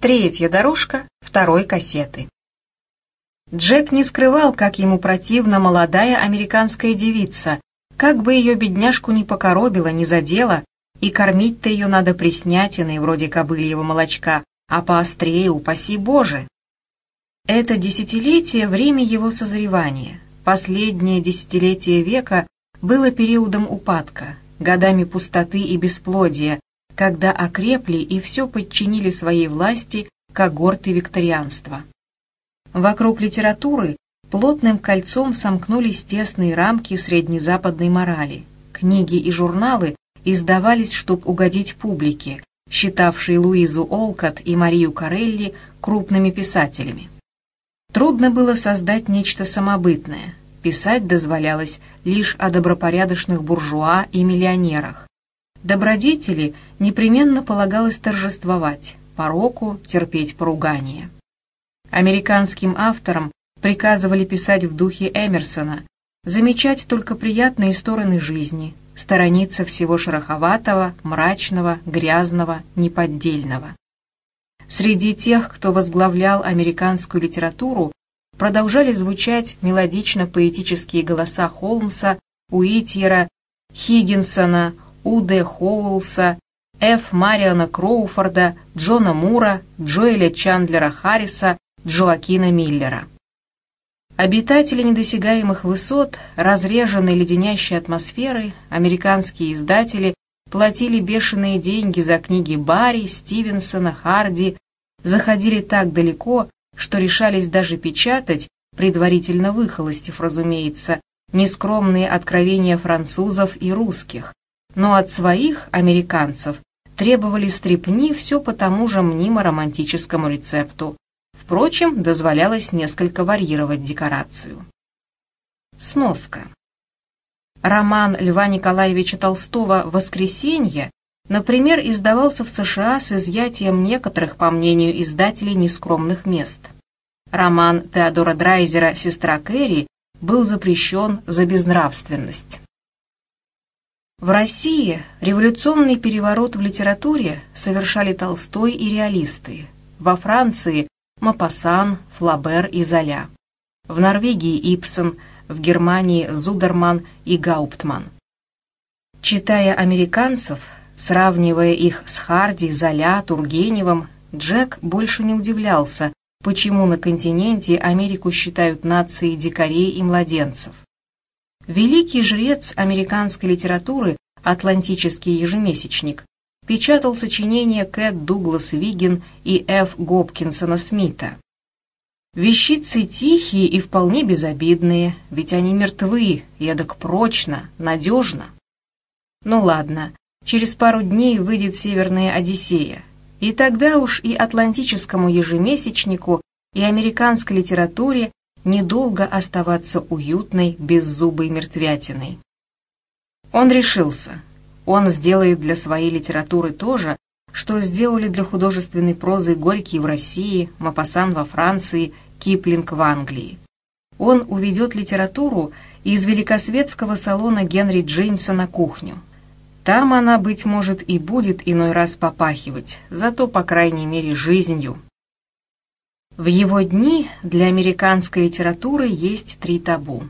Третья дорожка второй кассеты. Джек не скрывал, как ему противна молодая американская девица, как бы ее бедняжку не покоробила, не задела, и кормить-то ее надо приснятиной, вроде кобыльего молочка, а поострее, упаси Боже. Это десятилетие – время его созревания. Последнее десятилетие века было периодом упадка, годами пустоты и бесплодия, когда окрепли и все подчинили своей власти когорты викторианства. Вокруг литературы плотным кольцом сомкнулись тесные рамки среднезападной морали. Книги и журналы издавались, чтобы угодить публике, считавшей Луизу Олкот и Марию Карелли крупными писателями. Трудно было создать нечто самобытное. Писать дозволялось лишь о добропорядочных буржуа и миллионерах, Добродетели непременно полагалось торжествовать, пороку терпеть поругание. Американским авторам приказывали писать в духе Эмерсона, замечать только приятные стороны жизни, сторониться всего шероховатого, мрачного, грязного, неподдельного. Среди тех, кто возглавлял американскую литературу, продолжали звучать мелодично-поэтические голоса Холмса, Уитьера, Хиггинсона, У.Д. Хоулса, Ф. Мариона Кроуфорда, Джона Мура, Джоэля Чандлера Харриса, Джоакина Миллера. Обитатели недосягаемых высот, разреженной леденящей атмосферы, американские издатели платили бешеные деньги за книги Барри, Стивенсона, Харди, заходили так далеко, что решались даже печатать, предварительно выхолостив, разумеется, нескромные откровения французов и русских, но от своих, американцев, требовали стрепни все по тому же мнимо-романтическому рецепту. Впрочем, дозволялось несколько варьировать декорацию. Сноска. Роман Льва Николаевича Толстого «Воскресенье», например, издавался в США с изъятием некоторых, по мнению издателей, нескромных мест. Роман Теодора Драйзера «Сестра Кэрри» был запрещен за безнравственность. В России революционный переворот в литературе совершали Толстой и реалисты. Во Франции – Мапассан, Флабер и Золя. В Норвегии – Ипсон, в Германии – Зудерман и Гауптман. Читая американцев, сравнивая их с Харди, Золя, Тургеневым, Джек больше не удивлялся, почему на континенте Америку считают нацией дикарей и младенцев. Великий жрец американской литературы «Атлантический ежемесячник» печатал сочинения Кэт Дуглас Вигин и Ф. Гопкинсона Смита. Вещицы тихие и вполне безобидные, ведь они мертвы, едок прочно, надежно. Ну ладно, через пару дней выйдет «Северная Одиссея», и тогда уж и атлантическому ежемесячнику, и американской литературе недолго оставаться уютной, беззубой мертвятиной. Он решился. Он сделает для своей литературы то же, что сделали для художественной прозы Горький в России, Мапасан во Франции, Киплинг в Англии. Он уведет литературу из великосветского салона Генри Джеймса на кухню. Там она, быть может, и будет иной раз попахивать, зато, по крайней мере, жизнью. В его дни для американской литературы есть три табу,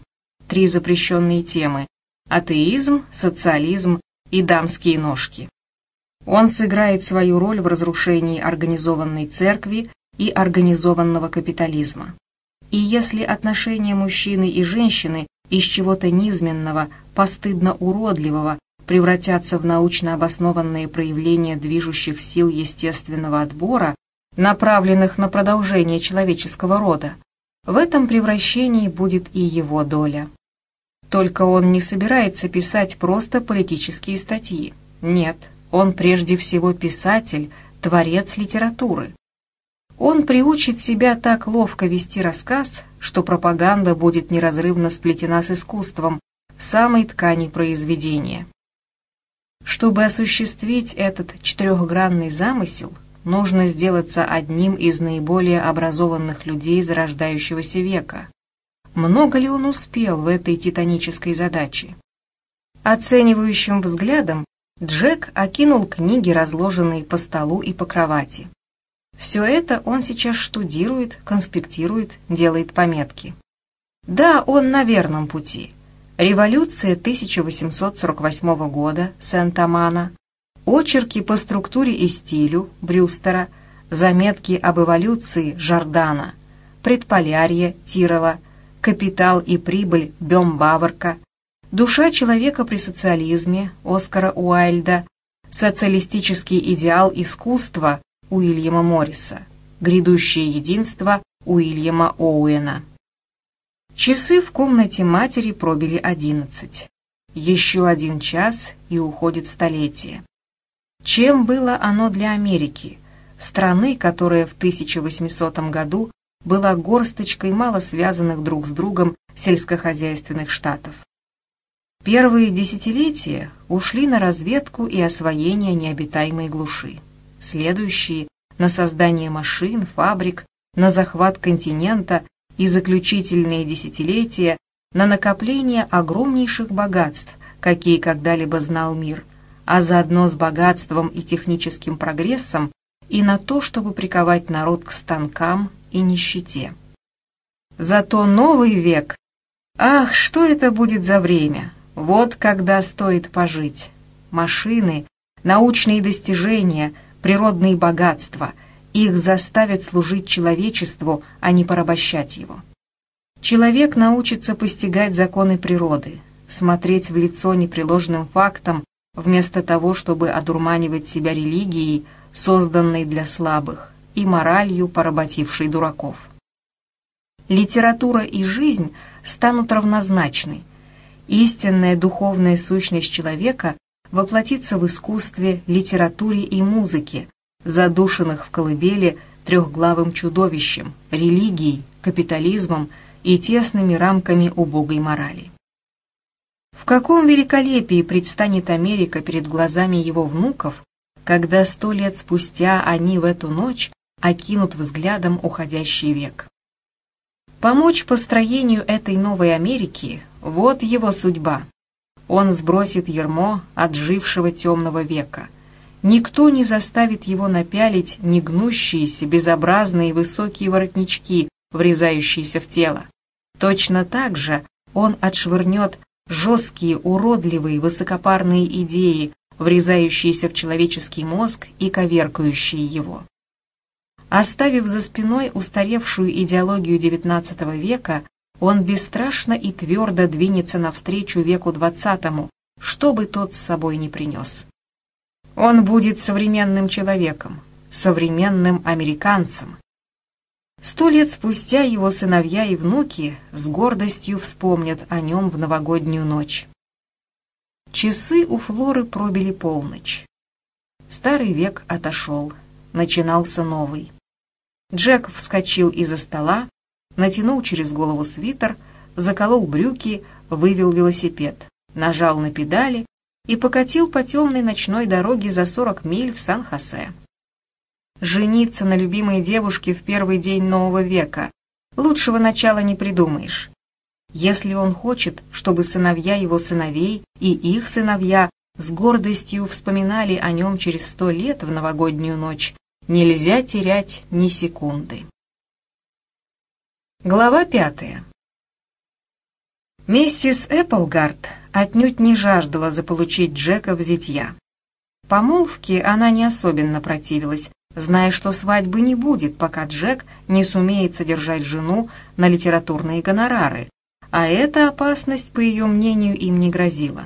три запрещенные темы – атеизм, социализм и дамские ножки. Он сыграет свою роль в разрушении организованной церкви и организованного капитализма. И если отношения мужчины и женщины из чего-то низменного, постыдно уродливого превратятся в научно обоснованные проявления движущих сил естественного отбора, направленных на продолжение человеческого рода, в этом превращении будет и его доля. Только он не собирается писать просто политические статьи. Нет, он прежде всего писатель, творец литературы. Он приучит себя так ловко вести рассказ, что пропаганда будет неразрывно сплетена с искусством в самой ткани произведения. Чтобы осуществить этот четырехгранный замысел, нужно сделаться одним из наиболее образованных людей зарождающегося века. Много ли он успел в этой титанической задаче? Оценивающим взглядом Джек окинул книги, разложенные по столу и по кровати. Все это он сейчас штудирует, конспектирует, делает пометки. Да, он на верном пути. Революция 1848 года Сент-Амана, очерки по структуре и стилю Брюстера, заметки об эволюции Жордана, предполярье Тирола, капитал и прибыль Бембаверка, душа человека при социализме Оскара Уайльда, социалистический идеал искусства Уильяма Морриса, грядущее единство Уильяма Оуэна. Часы в комнате матери пробили одиннадцать. Еще один час, и уходит столетие. Чем было оно для Америки, страны, которая в 1800 году была горсточкой мало связанных друг с другом сельскохозяйственных штатов? Первые десятилетия ушли на разведку и освоение необитаемой глуши. Следующие — на создание машин, фабрик, на захват континента и заключительные десятилетия на накопление огромнейших богатств, какие когда-либо знал мир, а заодно с богатством и техническим прогрессом и на то, чтобы приковать народ к станкам и нищете. Зато новый век... Ах, что это будет за время! Вот когда стоит пожить. Машины, научные достижения, природные богатства — их заставят служить человечеству, а не порабощать его. Человек научится постигать законы природы, смотреть в лицо непреложным фактам, вместо того, чтобы одурманивать себя религией, созданной для слабых, и моралью, поработившей дураков. Литература и жизнь станут равнозначны. Истинная духовная сущность человека воплотится в искусстве, литературе и музыке, задушенных в колыбели трехглавым чудовищем, религией, капитализмом и тесными рамками убогой морали. В каком великолепии предстанет Америка перед глазами его внуков, когда сто лет спустя они в эту ночь окинут взглядом уходящий век. Помочь построению этой новой Америки – вот его судьба. Он сбросит ермо отжившего темного века – Никто не заставит его напялить негнущиеся, безобразные высокие воротнички, врезающиеся в тело. Точно так же он отшвырнет жесткие, уродливые, высокопарные идеи, врезающиеся в человеческий мозг и коверкающие его. Оставив за спиной устаревшую идеологию XIX века, он бесстрашно и твердо двинется навстречу веку XX, что бы тот с собой не принес. Он будет современным человеком, современным американцем. Сто лет спустя его сыновья и внуки с гордостью вспомнят о нем в новогоднюю ночь. Часы у Флоры пробили полночь. Старый век отошел, начинался новый. Джек вскочил из-за стола, натянул через голову свитер, заколол брюки, вывел велосипед, нажал на педали и покатил по темной ночной дороге за 40 миль в Сан-Хосе. Жениться на любимой девушке в первый день нового века. Лучшего начала не придумаешь. Если он хочет, чтобы сыновья его сыновей и их сыновья с гордостью вспоминали о нем через сто лет в новогоднюю ночь, нельзя терять ни секунды. Глава пятая. Миссис Эпплгард отнюдь не жаждала заполучить Джека в зятья. Помолвке она не особенно противилась, зная, что свадьбы не будет, пока Джек не сумеет содержать жену на литературные гонорары, а эта опасность, по ее мнению, им не грозила.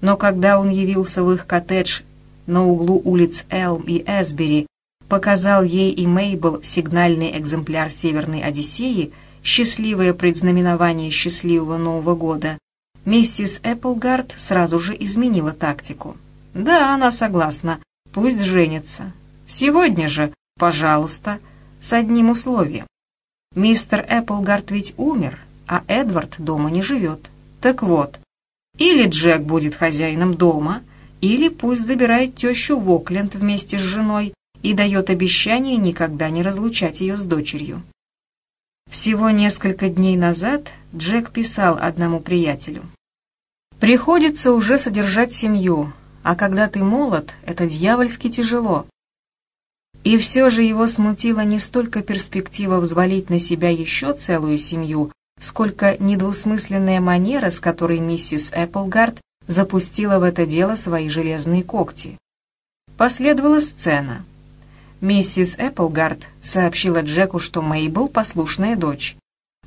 Но когда он явился в их коттедж на углу улиц Элм и Эсбери, показал ей и Мейбл сигнальный экземпляр «Северной Одиссеи», счастливое предзнаменование счастливого Нового года, миссис Эпплгард сразу же изменила тактику. Да, она согласна, пусть женится. Сегодня же, пожалуйста, с одним условием. Мистер Эпплгард ведь умер, а Эдвард дома не живет. Так вот, или Джек будет хозяином дома, или пусть забирает тещу в Окленд вместе с женой и дает обещание никогда не разлучать ее с дочерью. Всего несколько дней назад Джек писал одному приятелю. «Приходится уже содержать семью, а когда ты молод, это дьявольски тяжело. И все же его смутила не столько перспектива взвалить на себя еще целую семью, сколько недвусмысленная манера, с которой миссис Эпплгард запустила в это дело свои железные когти. Последовала сцена. Миссис Эпплгард сообщила Джеку, что Мейбл — послушная дочь.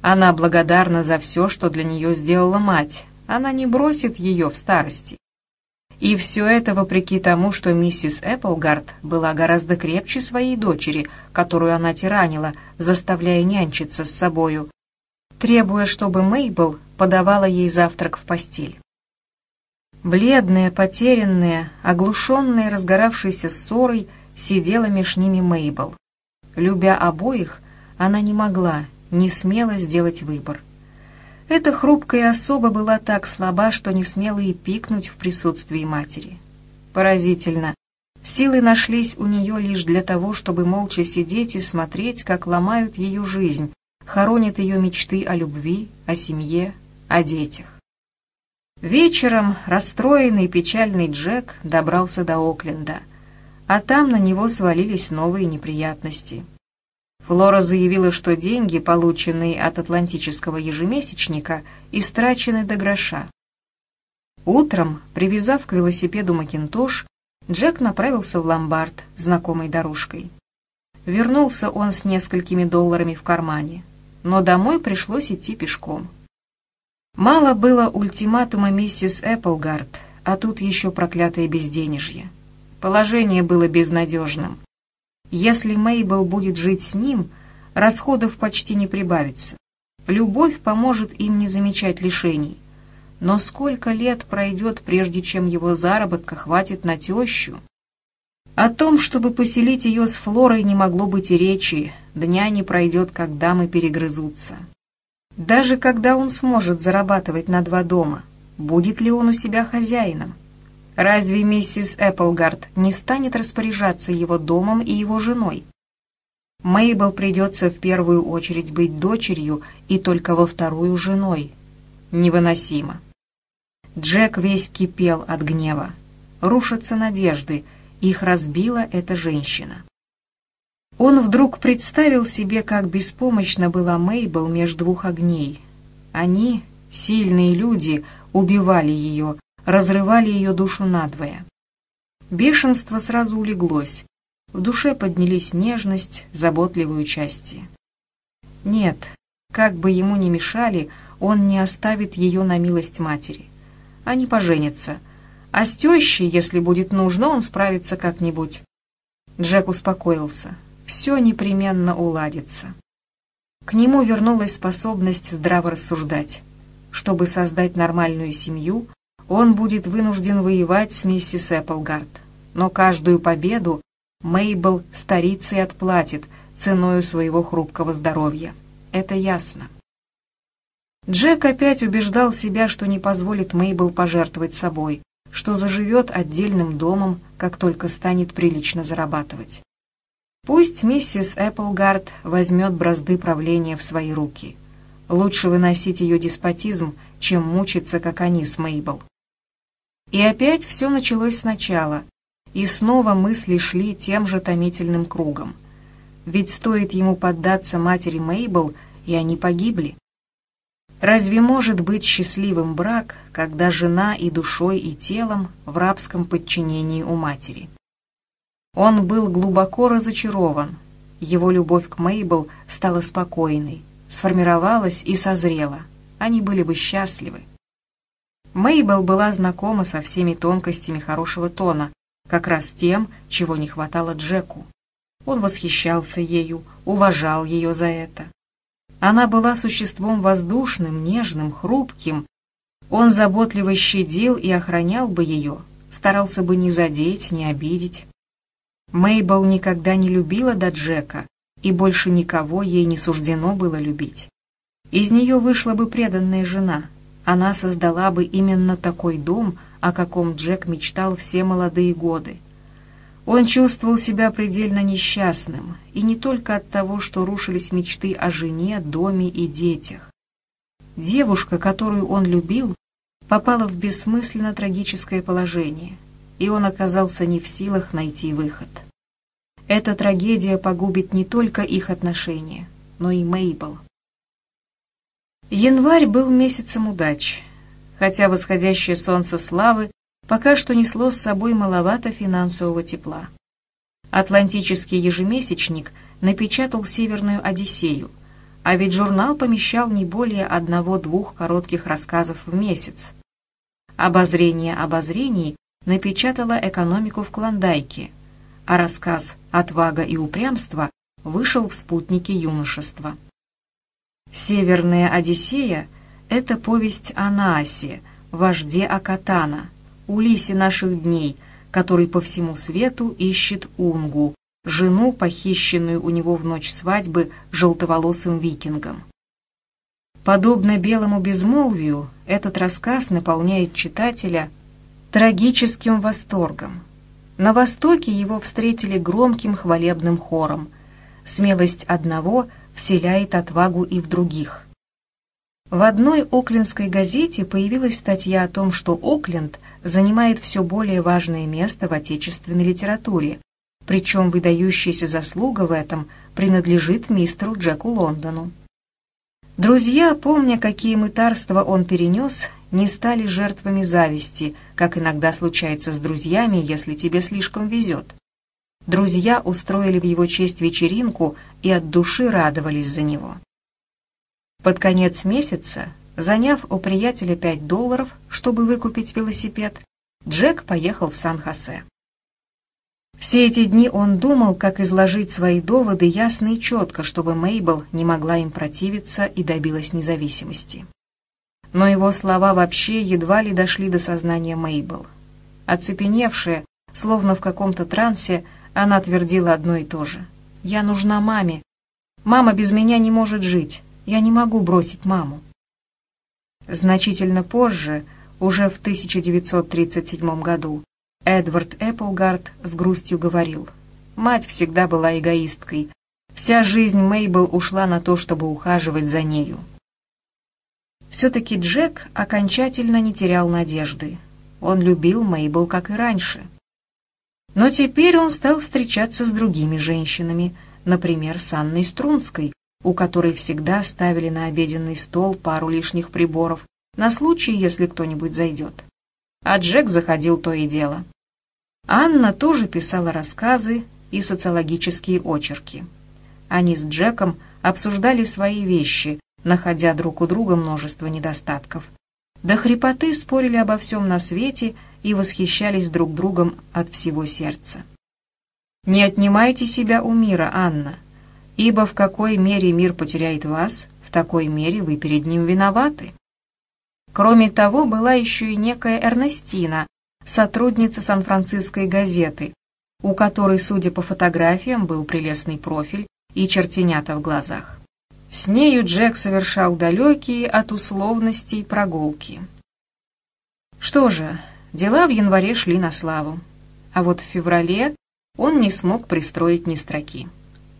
Она благодарна за все, что для нее сделала мать. Она не бросит ее в старости. И все это вопреки тому, что миссис Эпплгард была гораздо крепче своей дочери, которую она тиранила, заставляя нянчиться с собою, требуя, чтобы Мейбл подавала ей завтрак в постель. Бледная, потерянная, оглушенная разгоравшейся ссорой, сидела меж ними Мейбл. Любя обоих, она не могла, не смела сделать выбор. Эта хрупкая особа была так слаба, что не смела и пикнуть в присутствии матери. Поразительно. Силы нашлись у нее лишь для того, чтобы молча сидеть и смотреть, как ломают ее жизнь, хоронят ее мечты о любви, о семье, о детях. Вечером расстроенный печальный Джек добрался до Окленда, а там на него свалились новые неприятности. Флора заявила, что деньги, полученные от атлантического ежемесячника, истрачены до гроша. Утром, привязав к велосипеду Макинтош, Джек направился в ломбард знакомой дорожкой. Вернулся он с несколькими долларами в кармане, но домой пришлось идти пешком. Мало было ультиматума миссис Эпплгард, а тут еще проклятое безденежье. Положение было безнадежным. Если Мейбл будет жить с ним, расходов почти не прибавится. Любовь поможет им не замечать лишений. Но сколько лет пройдет, прежде чем его заработка хватит на тещу? О том, чтобы поселить ее с Флорой, не могло быть и речи. Дня не пройдет, как дамы перегрызутся. Даже когда он сможет зарабатывать на два дома, будет ли он у себя хозяином? Разве миссис Эпплгард не станет распоряжаться его домом и его женой? Мейбл придется в первую очередь быть дочерью и только во вторую женой. Невыносимо. Джек весь кипел от гнева. Рушатся надежды, их разбила эта женщина. Он вдруг представил себе, как беспомощно была Мейбл между двух огней. Они, сильные люди, убивали ее, разрывали ее душу надвое. Бешенство сразу улеглось. В душе поднялись нежность, заботливые участие. Нет, как бы ему ни мешали, он не оставит ее на милость матери. Они поженятся. А с тещей, если будет нужно, он справится как-нибудь. Джек успокоился. Все непременно уладится. К нему вернулась способность здраво рассуждать. Чтобы создать нормальную семью, он будет вынужден воевать с миссис Эпплгард. Но каждую победу Мейбл старицей отплатит ценою своего хрупкого здоровья. Это ясно. Джек опять убеждал себя, что не позволит Мейбл пожертвовать собой, что заживет отдельным домом, как только станет прилично зарабатывать. Пусть миссис Эпплгард возьмет бразды правления в свои руки. Лучше выносить ее деспотизм, чем мучиться, как они с Мейбл. И опять все началось сначала, и снова мысли шли тем же томительным кругом. Ведь стоит ему поддаться матери Мейбл, и они погибли. Разве может быть счастливым брак, когда жена и душой, и телом в рабском подчинении у матери? Он был глубоко разочарован. Его любовь к Мейбл стала спокойной, сформировалась и созрела. Они были бы счастливы. Мейбл была знакома со всеми тонкостями хорошего тона, как раз тем, чего не хватало Джеку. Он восхищался ею, уважал ее за это. Она была существом воздушным, нежным, хрупким. Он заботливо щадил и охранял бы ее, старался бы не задеть, не обидеть. Мейбл никогда не любила до Джека, и больше никого ей не суждено было любить. Из нее вышла бы преданная жена — она создала бы именно такой дом, о каком Джек мечтал все молодые годы. Он чувствовал себя предельно несчастным, и не только от того, что рушились мечты о жене, доме и детях. Девушка, которую он любил, попала в бессмысленно трагическое положение, и он оказался не в силах найти выход. Эта трагедия погубит не только их отношения, но и Мейбл. Январь был месяцем удач, хотя восходящее солнце славы пока что несло с собой маловато финансового тепла. Атлантический ежемесячник напечатал «Северную Одиссею», а ведь журнал помещал не более одного-двух коротких рассказов в месяц. Обозрение обозрений напечатало экономику в Клондайке, а рассказ «Отвага и упрямство» вышел в спутнике юношества. «Северная Одиссея» — это повесть о Наасе, вожде Акатана, Улисе наших дней, который по всему свету ищет Унгу, жену, похищенную у него в ночь свадьбы желтоволосым викингом. Подобно белому безмолвию, этот рассказ наполняет читателя трагическим восторгом. На Востоке его встретили громким хвалебным хором. Смелость одного вселяет отвагу и в других. В одной оклендской газете появилась статья о том, что Окленд занимает все более важное место в отечественной литературе, причем выдающаяся заслуга в этом принадлежит мистеру Джеку Лондону. Друзья, помня, какие мытарства он перенес, не стали жертвами зависти, как иногда случается с друзьями, если тебе слишком везет. Друзья устроили в его честь вечеринку и от души радовались за него. Под конец месяца, заняв у приятеля 5 долларов, чтобы выкупить велосипед, Джек поехал в Сан-Хосе. Все эти дни он думал, как изложить свои доводы ясно и четко, чтобы Мейбл не могла им противиться и добилась независимости. Но его слова вообще едва ли дошли до сознания Мейбл. Оцепеневшая, словно в каком-то трансе, она твердила одно и то же. «Я нужна маме. Мама без меня не может жить. Я не могу бросить маму». Значительно позже, уже в 1937 году, Эдвард Эпплгард с грустью говорил. Мать всегда была эгоисткой. Вся жизнь Мейбл ушла на то, чтобы ухаживать за нею. Все-таки Джек окончательно не терял надежды. Он любил Мейбл, как и раньше. Но теперь он стал встречаться с другими женщинами, например, с Анной Струнской, у которой всегда ставили на обеденный стол пару лишних приборов, на случай, если кто-нибудь зайдет а Джек заходил то и дело. Анна тоже писала рассказы и социологические очерки. Они с Джеком обсуждали свои вещи, находя друг у друга множество недостатков. До хрипоты спорили обо всем на свете и восхищались друг другом от всего сердца. «Не отнимайте себя у мира, Анна, ибо в какой мере мир потеряет вас, в такой мере вы перед ним виноваты». Кроме того, была еще и некая Эрнестина, сотрудница Сан-Франциской газеты, у которой, судя по фотографиям, был прелестный профиль и чертенята в глазах. С нею Джек совершал далекие от условностей прогулки. Что же, дела в январе шли на славу, а вот в феврале он не смог пристроить ни строки.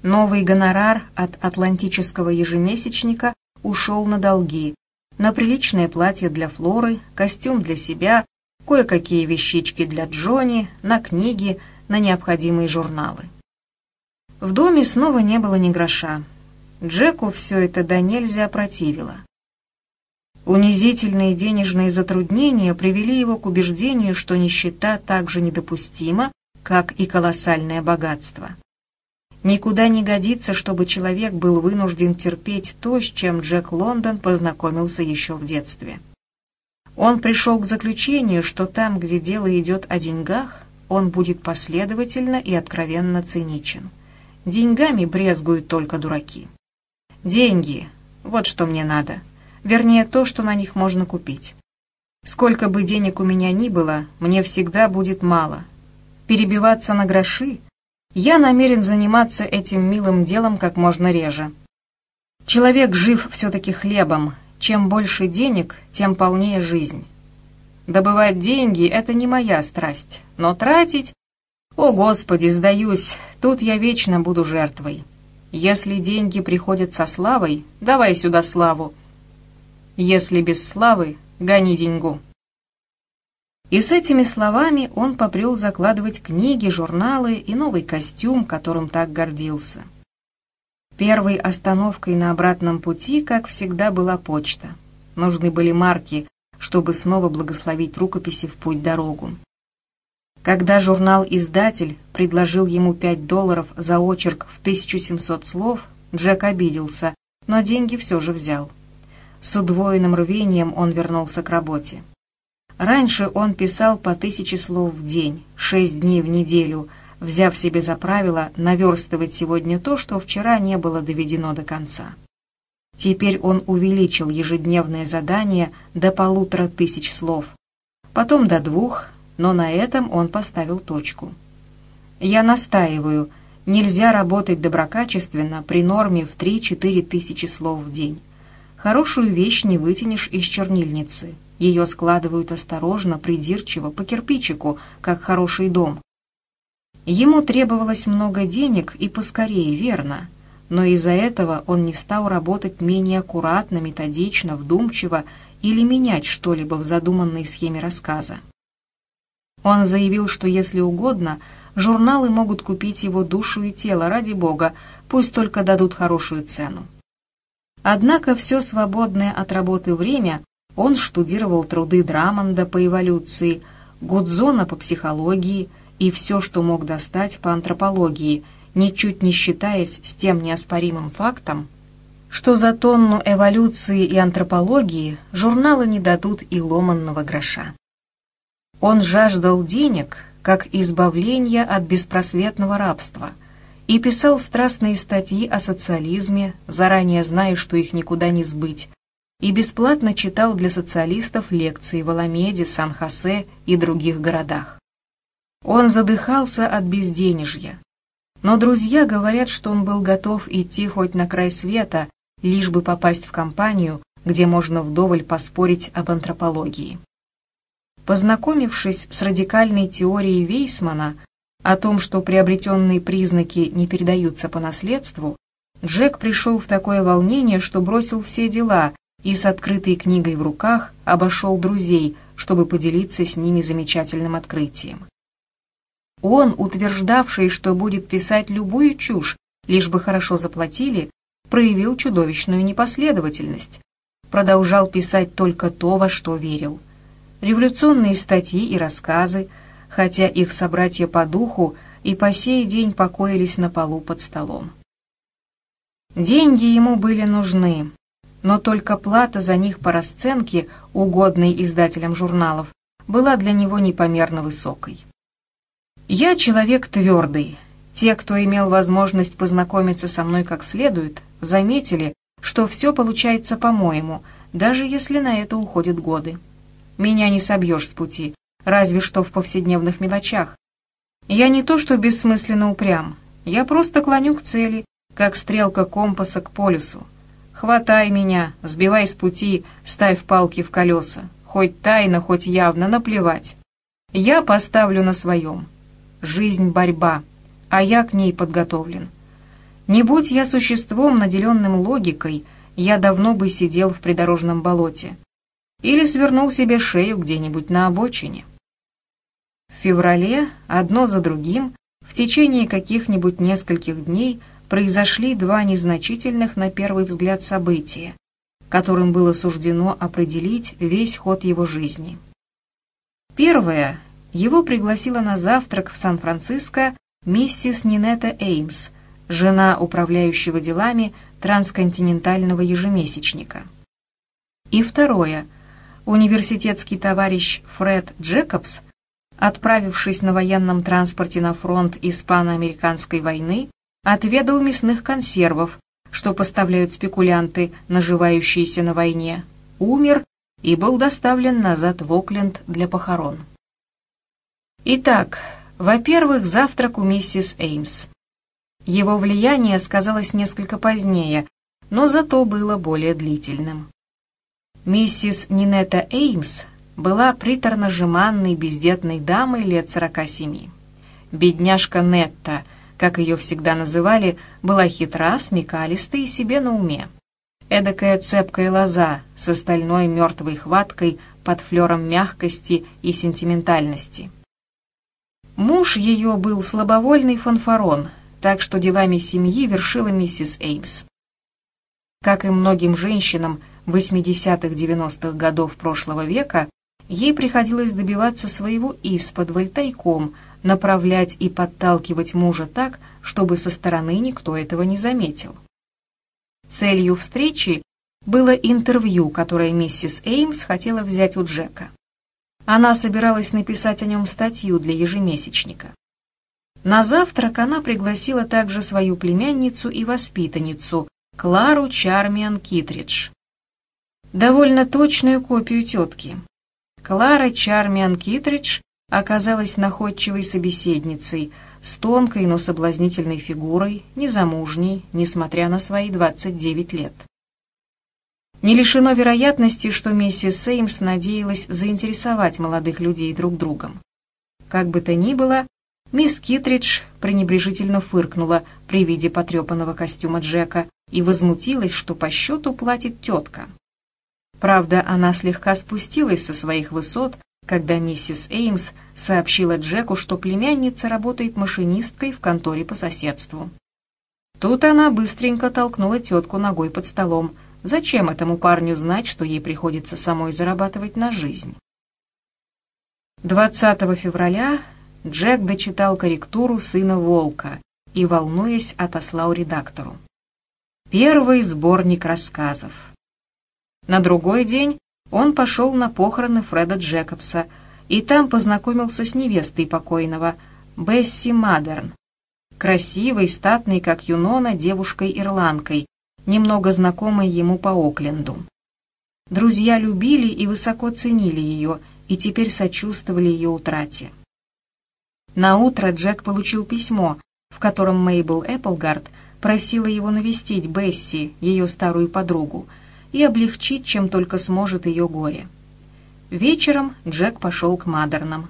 Новый гонорар от атлантического ежемесячника ушел на долги, на приличное платье для Флоры, костюм для себя, кое-какие вещички для Джонни, на книги, на необходимые журналы. В доме снова не было ни гроша. Джеку все это до нельзя противило. Унизительные денежные затруднения привели его к убеждению, что нищета так же недопустима, как и колоссальное богатство. Никуда не годится, чтобы человек был вынужден терпеть то, с чем Джек Лондон познакомился еще в детстве. Он пришел к заключению, что там, где дело идет о деньгах, он будет последовательно и откровенно циничен. Деньгами брезгуют только дураки. Деньги — вот что мне надо. Вернее, то, что на них можно купить. Сколько бы денег у меня ни было, мне всегда будет мало. Перебиваться на гроши я намерен заниматься этим милым делом как можно реже. Человек жив все-таки хлебом. Чем больше денег, тем полнее жизнь. Добывать деньги — это не моя страсть, но тратить... О, Господи, сдаюсь, тут я вечно буду жертвой. Если деньги приходят со славой, давай сюда славу. Если без славы, гони деньгу. И с этими словами он попрел закладывать книги, журналы и новый костюм, которым так гордился. Первой остановкой на обратном пути, как всегда, была почта. Нужны были марки, чтобы снова благословить рукописи в путь-дорогу. Когда журнал-издатель предложил ему 5 долларов за очерк в 1700 слов, Джек обиделся, но деньги все же взял. С удвоенным рвением он вернулся к работе. Раньше он писал по тысяче слов в день, шесть дней в неделю, взяв себе за правило наверстывать сегодня то, что вчера не было доведено до конца. Теперь он увеличил ежедневное задание до полутора тысяч слов, потом до двух, но на этом он поставил точку. Я настаиваю, нельзя работать доброкачественно при норме в 3-4 тысячи слов в день. Хорошую вещь не вытянешь из чернильницы. Ее складывают осторожно, придирчиво, по кирпичику, как хороший дом. Ему требовалось много денег и поскорее, верно, но из-за этого он не стал работать менее аккуратно, методично, вдумчиво или менять что-либо в задуманной схеме рассказа. Он заявил, что если угодно, журналы могут купить его душу и тело, ради бога, пусть только дадут хорошую цену. Однако все свободное от работы время он штудировал труды Драмонда по эволюции, Гудзона по психологии и все, что мог достать по антропологии, ничуть не считаясь с тем неоспоримым фактом, что за тонну эволюции и антропологии журналы не дадут и ломанного гроша. Он жаждал денег, как избавления от беспросветного рабства, и писал страстные статьи о социализме, заранее зная, что их никуда не сбыть, и бесплатно читал для социалистов лекции в Аламеде, Сан-Хосе и других городах. Он задыхался от безденежья. Но друзья говорят, что он был готов идти хоть на край света, лишь бы попасть в компанию, где можно вдоволь поспорить об антропологии. Познакомившись с радикальной теорией Вейсмана о том, что приобретенные признаки не передаются по наследству, Джек пришел в такое волнение, что бросил все дела и с открытой книгой в руках обошел друзей, чтобы поделиться с ними замечательным открытием. Он, утверждавший, что будет писать любую чушь, лишь бы хорошо заплатили, проявил чудовищную непоследовательность. Продолжал писать только то, во что верил – революционные статьи и рассказы, хотя их собратья по духу и по сей день покоились на полу под столом. Деньги ему были нужны, но только плата за них по расценке, угодной издателям журналов, была для него непомерно высокой. «Я человек твердый. Те, кто имел возможность познакомиться со мной как следует, заметили, что все получается по-моему, даже если на это уходят годы. Меня не собьешь с пути, разве что в повседневных мелочах. Я не то что бессмысленно упрям, я просто клоню к цели, как стрелка компаса к полюсу. Хватай меня, сбивай с пути, ставь палки в колеса. Хоть тайно, хоть явно, наплевать. Я поставлю на своем. Жизнь — борьба, а я к ней подготовлен. Не будь я существом, наделенным логикой, я давно бы сидел в придорожном болоте или свернул себе шею где-нибудь на обочине. В феврале одно за другим в течение каких-нибудь нескольких дней произошли два незначительных на первый взгляд события, которым было суждено определить весь ход его жизни. Первое. Его пригласила на завтрак в Сан-Франциско миссис Нинета Эймс, жена управляющего делами трансконтинентального ежемесячника. И второе – университетский товарищ Фред Джекобс, отправившись на военном транспорте на фронт Испано-Американской войны, отведал мясных консервов, что поставляют спекулянты, наживающиеся на войне, умер и был доставлен назад в Окленд для похорон. Итак, во-первых, завтрак у миссис Эймс. Его влияние сказалось несколько позднее, но зато было более длительным. Миссис Нинета Эймс была приторно-жеманной бездетной дамой лет сорока семи. Бедняжка Нетта, как ее всегда называли, была хитра, смекалистой и себе на уме. Эдакая цепкая лоза с остальной мертвой хваткой под флером мягкости и сентиментальности. Муж ее был слабовольный фанфарон, так что делами семьи вершила миссис Эймс. Как и многим женщинам 80-х-90-х годов прошлого века, ей приходилось добиваться своего исподволь тайком, направлять и подталкивать мужа так, чтобы со стороны никто этого не заметил. Целью встречи было интервью, которое миссис Эймс хотела взять у Джека. Она собиралась написать о нем статью для ежемесячника. На завтрак она пригласила также свою племянницу и воспитанницу, Клару Чармиан Китридж. Довольно точную копию тетки. Клара Чармиан Китридж оказалась находчивой собеседницей, с тонкой, но соблазнительной фигурой, незамужней, несмотря на свои 29 лет. Не лишено вероятности, что миссис Сеймс надеялась заинтересовать молодых людей друг другом. Как бы то ни было, мисс Китридж пренебрежительно фыркнула при виде потрепанного костюма Джека и возмутилась, что по счету платит тетка. Правда, она слегка спустилась со своих высот, когда миссис Эймс сообщила Джеку, что племянница работает машинисткой в конторе по соседству. Тут она быстренько толкнула тетку ногой под столом, Зачем этому парню знать, что ей приходится самой зарабатывать на жизнь? 20 февраля Джек дочитал корректуру «Сына Волка» и, волнуясь, отослал редактору. Первый сборник рассказов. На другой день он пошел на похороны Фреда Джекобса и там познакомился с невестой покойного, Бесси Мадерн, красивой, статной, как Юнона, девушкой-ирландкой, немного знакомой ему по Окленду. Друзья любили и высоко ценили ее, и теперь сочувствовали ее утрате. На утро Джек получил письмо, в котором Мейбл Эпплгард просила его навестить Бесси, ее старую подругу, и облегчить, чем только сможет ее горе. Вечером Джек пошел к Мадернам.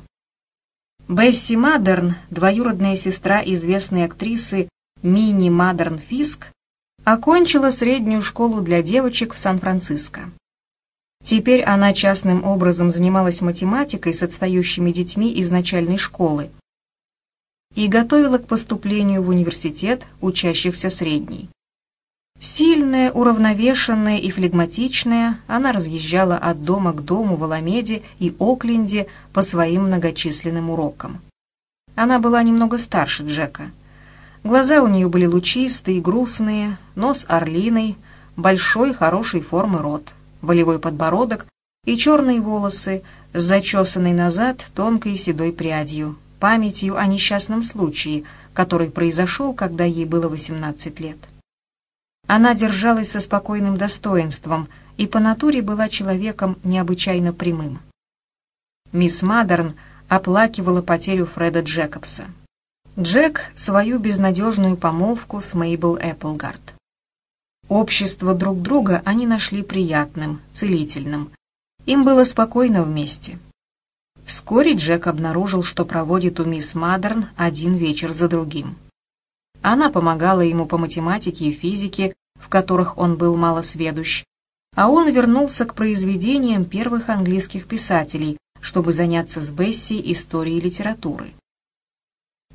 Бесси Мадерн, двоюродная сестра известной актрисы Мини Мадерн Фиск, Окончила среднюю школу для девочек в Сан-Франциско. Теперь она частным образом занималась математикой с отстающими детьми из начальной школы и готовила к поступлению в университет учащихся средней. Сильная, уравновешенная и флегматичная, она разъезжала от дома к дому в Аламеде и Окленде по своим многочисленным урокам. Она была немного старше Джека. Глаза у нее были лучистые, грустные, нос орлиный, большой хорошей формы рот, волевой подбородок и черные волосы с зачесанной назад тонкой седой прядью, памятью о несчастном случае, который произошел, когда ей было 18 лет. Она держалась со спокойным достоинством и по натуре была человеком необычайно прямым. Мисс Мадерн оплакивала потерю Фреда Джекобса. Джек свою безнадежную помолвку с Мейбл Эпплгард. Общество друг друга они нашли приятным, целительным. Им было спокойно вместе. Вскоре Джек обнаружил, что проводит у мисс Мадерн один вечер за другим. Она помогала ему по математике и физике, в которых он был малосведущ, а он вернулся к произведениям первых английских писателей, чтобы заняться с Бесси историей литературы.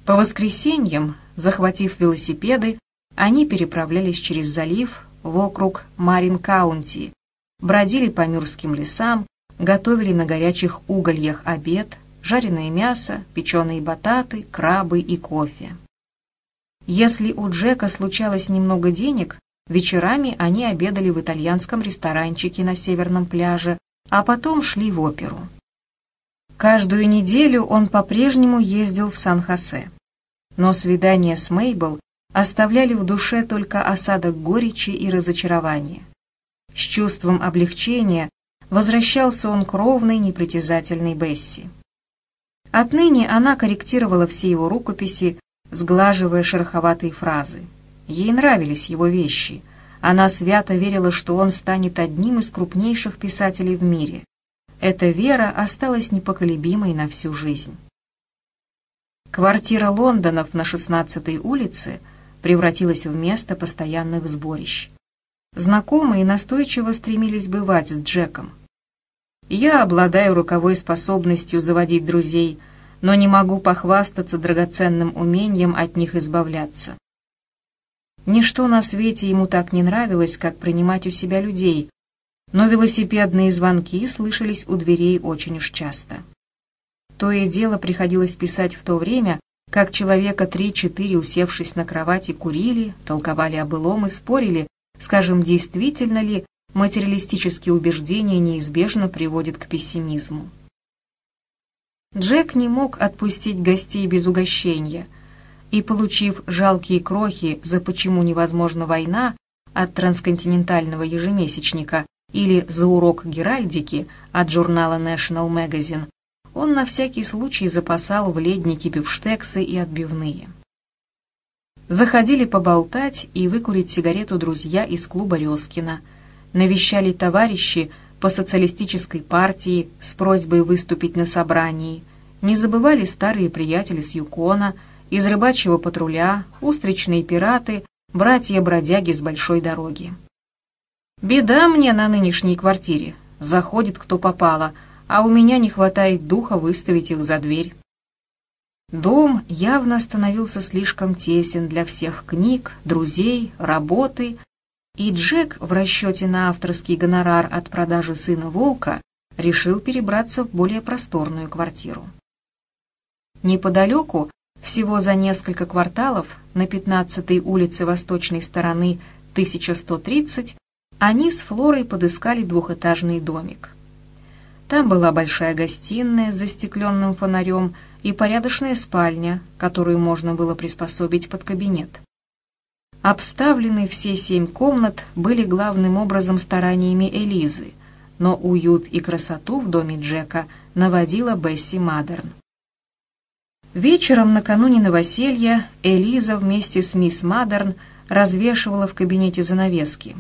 По воскресеньям, захватив велосипеды, они переправлялись через залив в округ Марин-Каунти, бродили по мюрским лесам, готовили на горячих угольях обед, жареное мясо, печеные бататы, крабы и кофе. Если у Джека случалось немного денег, вечерами они обедали в итальянском ресторанчике на северном пляже, а потом шли в оперу. Каждую неделю он по-прежнему ездил в Сан-Хосе но свидания с Мейбл оставляли в душе только осадок горечи и разочарования. С чувством облегчения возвращался он к ровной, непритязательной Бесси. Отныне она корректировала все его рукописи, сглаживая шероховатые фразы. Ей нравились его вещи. Она свято верила, что он станет одним из крупнейших писателей в мире. Эта вера осталась непоколебимой на всю жизнь. Квартира Лондонов на 16-й улице превратилась в место постоянных сборищ. Знакомые настойчиво стремились бывать с Джеком. Я обладаю роковой способностью заводить друзей, но не могу похвастаться драгоценным умением от них избавляться. Ничто на свете ему так не нравилось, как принимать у себя людей, но велосипедные звонки слышались у дверей очень уж часто. То и дело приходилось писать в то время, как человека три-четыре, усевшись на кровати, курили, толковали о былом и спорили, скажем, действительно ли материалистические убеждения неизбежно приводят к пессимизму. Джек не мог отпустить гостей без угощения, и, получив жалкие крохи за «Почему невозможна война» от трансконтинентального ежемесячника или за урок Геральдики от журнала National Magazine, он на всякий случай запасал в леднике бифштексы и отбивные. Заходили поболтать и выкурить сигарету друзья из клуба Резкина, навещали товарищи по социалистической партии с просьбой выступить на собрании, не забывали старые приятели с Юкона, из рыбачьего патруля, устричные пираты, братья-бродяги с большой дороги. Беда мне на нынешней квартире. Заходит кто попало — а у меня не хватает духа выставить их за дверь. Дом явно становился слишком тесен для всех книг, друзей, работы, и Джек в расчете на авторский гонорар от продажи «Сына Волка» решил перебраться в более просторную квартиру. Неподалеку, всего за несколько кварталов, на 15-й улице восточной стороны 1130, они с Флорой подыскали двухэтажный домик. Там была большая гостиная с застекленным фонарем и порядочная спальня, которую можно было приспособить под кабинет. Обставлены все семь комнат были главным образом стараниями Элизы, но уют и красоту в доме Джека наводила Бесси Мадерн. Вечером накануне новоселья Элиза вместе с мисс Мадерн развешивала в кабинете занавески,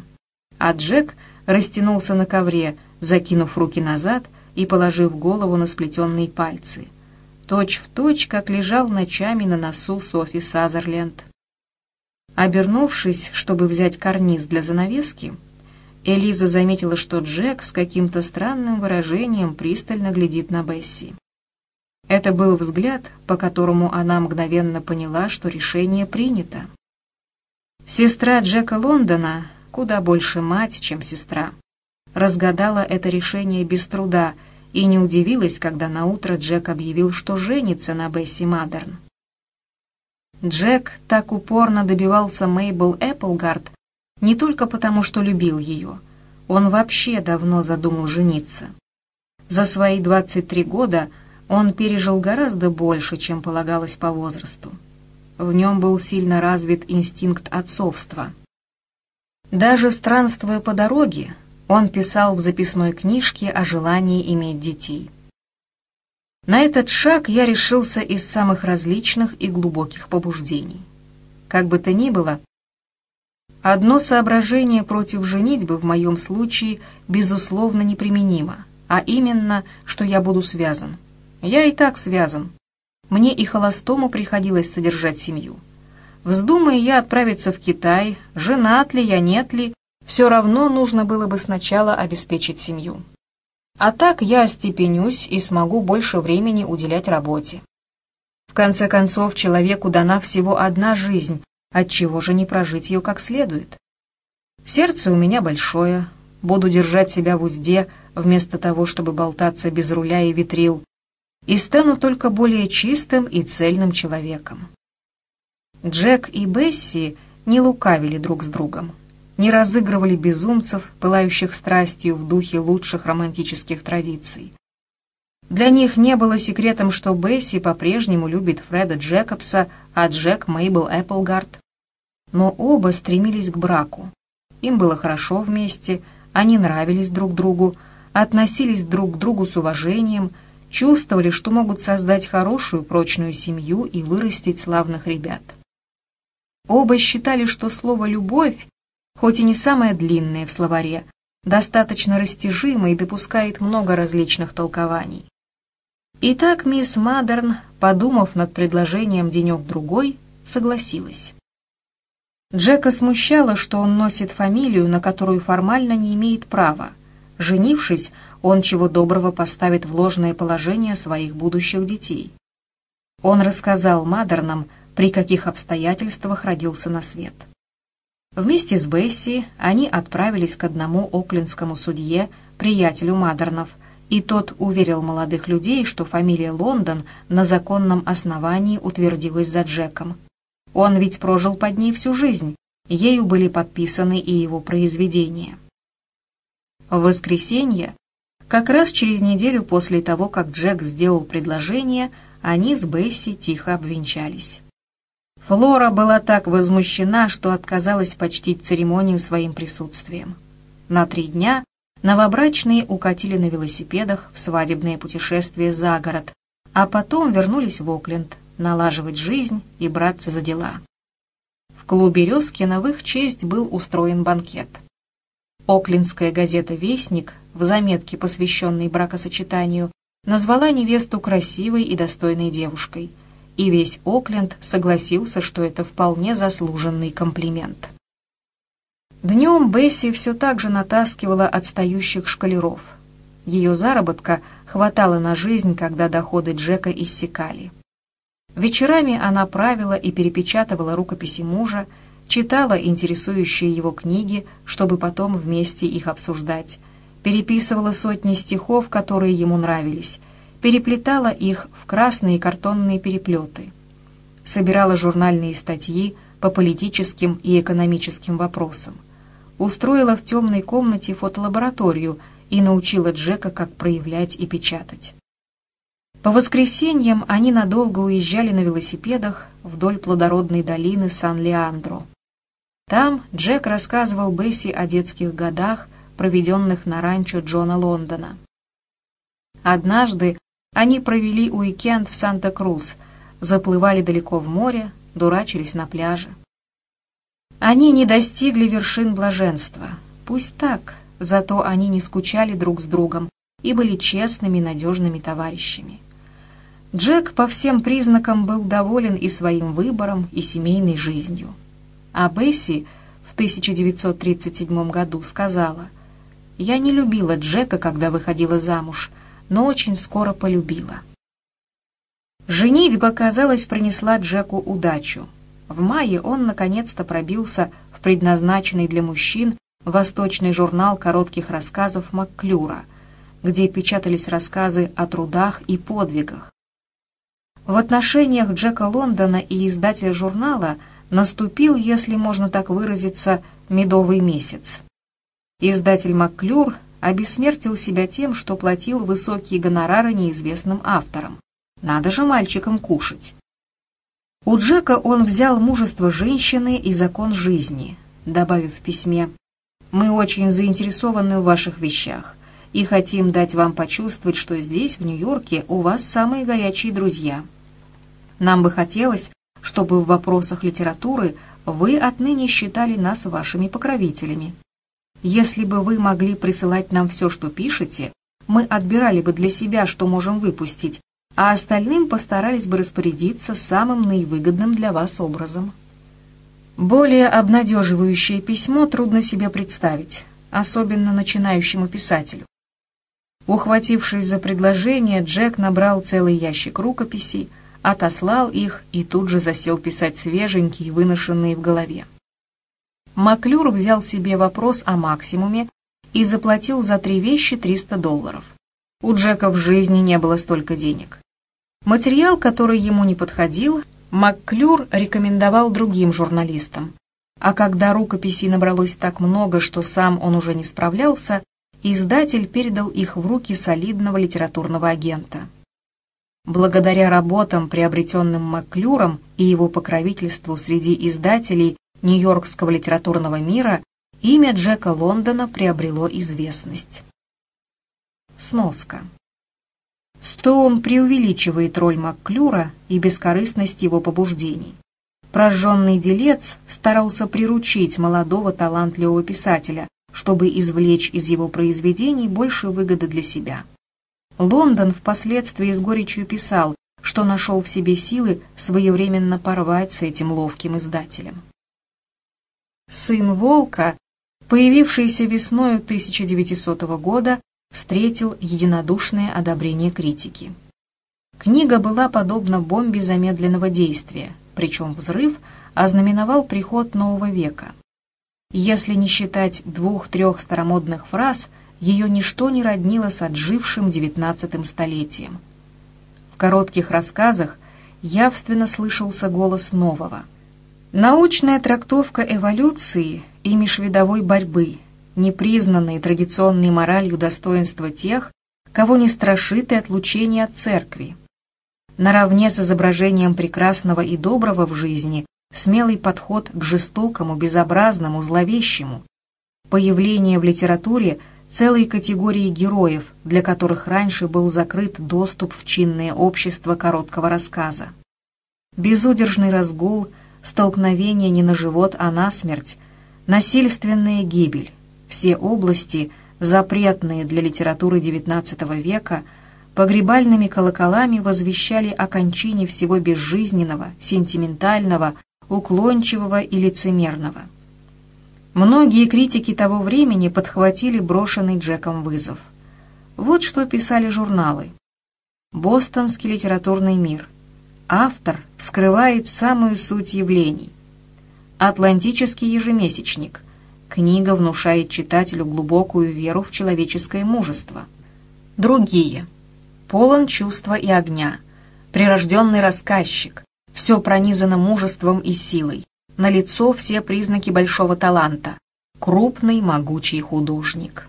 а Джек растянулся на ковре, закинув руки назад и положив голову на сплетенные пальцы. Точь в точь, как лежал ночами на носу Софи Сазерленд. Обернувшись, чтобы взять карниз для занавески, Элиза заметила, что Джек с каким-то странным выражением пристально глядит на Бесси. Это был взгляд, по которому она мгновенно поняла, что решение принято. Сестра Джека Лондона куда больше мать, чем сестра разгадала это решение без труда и не удивилась, когда наутро Джек объявил, что женится на Бесси Мадерн. Джек так упорно добивался Мейбл Эпплгард не только потому, что любил ее. Он вообще давно задумал жениться. За свои 23 года он пережил гораздо больше, чем полагалось по возрасту. В нем был сильно развит инстинкт отцовства. Даже странствуя по дороге, он писал в записной книжке о желании иметь детей. На этот шаг я решился из самых различных и глубоких побуждений. Как бы то ни было, одно соображение против женитьбы в моем случае безусловно неприменимо, а именно, что я буду связан. Я и так связан. Мне и холостому приходилось содержать семью. Вздумая я отправиться в Китай, женат ли я, нет ли, все равно нужно было бы сначала обеспечить семью. А так я остепенюсь и смогу больше времени уделять работе. В конце концов, человеку дана всего одна жизнь, отчего же не прожить ее как следует? Сердце у меня большое, буду держать себя в узде, вместо того, чтобы болтаться без руля и ветрил, и стану только более чистым и цельным человеком. Джек и Бесси не лукавили друг с другом не разыгрывали безумцев, пылающих страстью в духе лучших романтических традиций. Для них не было секретом, что Бесси по-прежнему любит Фреда Джекобса, а Джек Мейбл Эпплгард. Но оба стремились к браку. Им было хорошо вместе, они нравились друг другу, относились друг к другу с уважением, чувствовали, что могут создать хорошую прочную семью и вырастить славных ребят. Оба считали, что слово «любовь» хоть и не самое длинное в словаре, достаточно растяжимо и допускает много различных толкований. Итак, мисс Мадерн, подумав над предложением денек-другой, согласилась. Джека смущало, что он носит фамилию, на которую формально не имеет права, Женившись, он чего доброго поставит в ложное положение своих будущих детей. Он рассказал Мадернам, при каких обстоятельствах родился на свет. Вместе с Бесси они отправились к одному оклендскому судье, приятелю Мадернов, и тот уверил молодых людей, что фамилия Лондон на законном основании утвердилась за Джеком. Он ведь прожил под ней всю жизнь, ею были подписаны и его произведения. В воскресенье, как раз через неделю после того, как Джек сделал предложение, они с Бесси тихо обвенчались. Флора была так возмущена, что отказалась почтить церемонию своим присутствием. На три дня новобрачные укатили на велосипедах в свадебное путешествие за город, а потом вернулись в Окленд налаживать жизнь и браться за дела. В клубе Резкина в их честь был устроен банкет – Оклинская газета «Вестник» в заметке, посвященной бракосочетанию, назвала невесту красивой и достойной девушкой, и весь Окленд согласился, что это вполне заслуженный комплимент. Днем Бесси все так же натаскивала отстающих шкалеров. Ее заработка хватало на жизнь, когда доходы Джека иссякали. Вечерами она правила и перепечатывала рукописи мужа, читала интересующие его книги, чтобы потом вместе их обсуждать, переписывала сотни стихов, которые ему нравились, переплетала их в красные картонные переплеты, собирала журнальные статьи по политическим и экономическим вопросам, устроила в темной комнате фотолабораторию и научила Джека, как проявлять и печатать. По воскресеньям они надолго уезжали на велосипедах вдоль плодородной долины Сан-Леандро. Там Джек рассказывал Бесси о детских годах, проведенных на ранчо Джона Лондона. Однажды они провели уикенд в Санта-Крус, заплывали далеко в море, дурачились на пляже. Они не достигли вершин блаженства. Пусть так, зато они не скучали друг с другом и были честными, надежными товарищами. Джек по всем признакам был доволен и своим выбором, и семейной жизнью а Бесси в 1937 году сказала, «Я не любила Джека, когда выходила замуж, но очень скоро полюбила». Женитьба, казалось, принесла Джеку удачу. В мае он наконец-то пробился в предназначенный для мужчин восточный журнал коротких рассказов Макклюра, где печатались рассказы о трудах и подвигах. В отношениях Джека Лондона и издателя журнала – наступил, если можно так выразиться, медовый месяц. Издатель Макклюр обессмертил себя тем, что платил высокие гонорары неизвестным авторам. Надо же мальчикам кушать. У Джека он взял мужество женщины и закон жизни, добавив в письме «Мы очень заинтересованы в ваших вещах и хотим дать вам почувствовать, что здесь, в Нью-Йорке, у вас самые горячие друзья. Нам бы хотелось, чтобы в вопросах литературы вы отныне считали нас вашими покровителями. Если бы вы могли присылать нам все, что пишете, мы отбирали бы для себя, что можем выпустить, а остальным постарались бы распорядиться самым наивыгодным для вас образом. Более обнадеживающее письмо трудно себе представить, особенно начинающему писателю. Ухватившись за предложение, Джек набрал целый ящик рукописей, отослал их и тут же засел писать свеженькие, выношенные в голове. Маклюр взял себе вопрос о максимуме и заплатил за три вещи 300 долларов. У Джека в жизни не было столько денег. Материал, который ему не подходил, Макклюр рекомендовал другим журналистам. А когда рукописей набралось так много, что сам он уже не справлялся, издатель передал их в руки солидного литературного агента. Благодаря работам, приобретенным Макклюром и его покровительству среди издателей Нью-Йоркского литературного мира, имя Джека Лондона приобрело известность. Сноска. Стоун преувеличивает роль Макклюра и бескорыстность его побуждений. Прожженный делец старался приручить молодого талантливого писателя, чтобы извлечь из его произведений больше выгоды для себя. Лондон впоследствии с горечью писал, что нашел в себе силы своевременно порвать с этим ловким издателем. «Сын волка» появившийся весною 1900 года, встретил единодушное одобрение критики. Книга была подобна бомбе замедленного действия, причем взрыв ознаменовал приход нового века. Если не считать двух-трех старомодных фраз, ее ничто не роднило с отжившим девятнадцатым столетием. В коротких рассказах явственно слышался голос нового. Научная трактовка эволюции и межвидовой борьбы, непризнанные традиционной моралью достоинства тех, кого не страшит и отлучение от церкви. Наравне с изображением прекрасного и доброго в жизни смелый подход к жестокому, безобразному, зловещему, появление в литературе целой категории героев, для которых раньше был закрыт доступ в чинное общество короткого рассказа. Безудержный разгул, столкновение не на живот, а на смерть, насильственная гибель, все области, запретные для литературы XIX века, погребальными колоколами возвещали о кончине всего безжизненного, сентиментального, уклончивого и лицемерного. Многие критики того времени подхватили брошенный Джеком вызов. Вот что писали журналы. «Бостонский литературный мир», Автор вскрывает самую суть явлений. Атлантический ежемесячник. Книга внушает читателю глубокую веру в человеческое мужество. Другие. Полон чувства и огня. Прирожденный рассказчик. Все пронизано мужеством и силой. На лицо все признаки большого таланта. Крупный, могучий художник.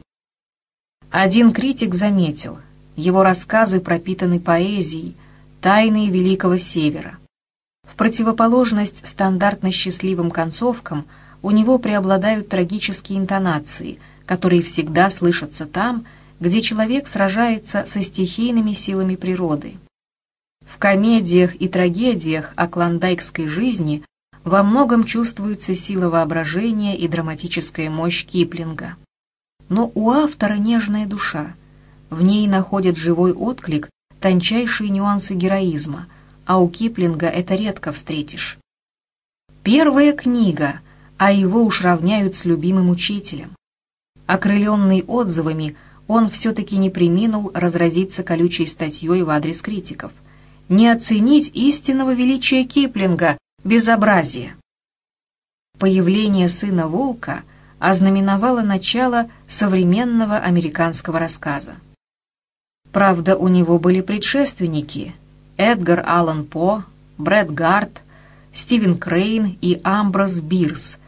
Один критик заметил, его рассказы пропитаны поэзией, Тайны Великого Севера. В противоположность стандартно счастливым концовкам у него преобладают трагические интонации, которые всегда слышатся там, где человек сражается со стихийными силами природы. В комедиях и трагедиях о клондайкской жизни во многом чувствуется сила воображения и драматическая мощь Киплинга. Но у автора нежная душа. В ней находят живой отклик тончайшие нюансы героизма, а у Киплинга это редко встретишь. Первая книга, а его уж равняют с любимым учителем. Окрыленный отзывами, он все-таки не приминул разразиться колючей статьей в адрес критиков. Не оценить истинного величия Киплинга – безобразие. Появление сына Волка ознаменовало начало современного американского рассказа. Правда, у него были предшественники – Эдгар Аллан По, Брэд Гарт, Стивен Крейн и Амброс Бирс.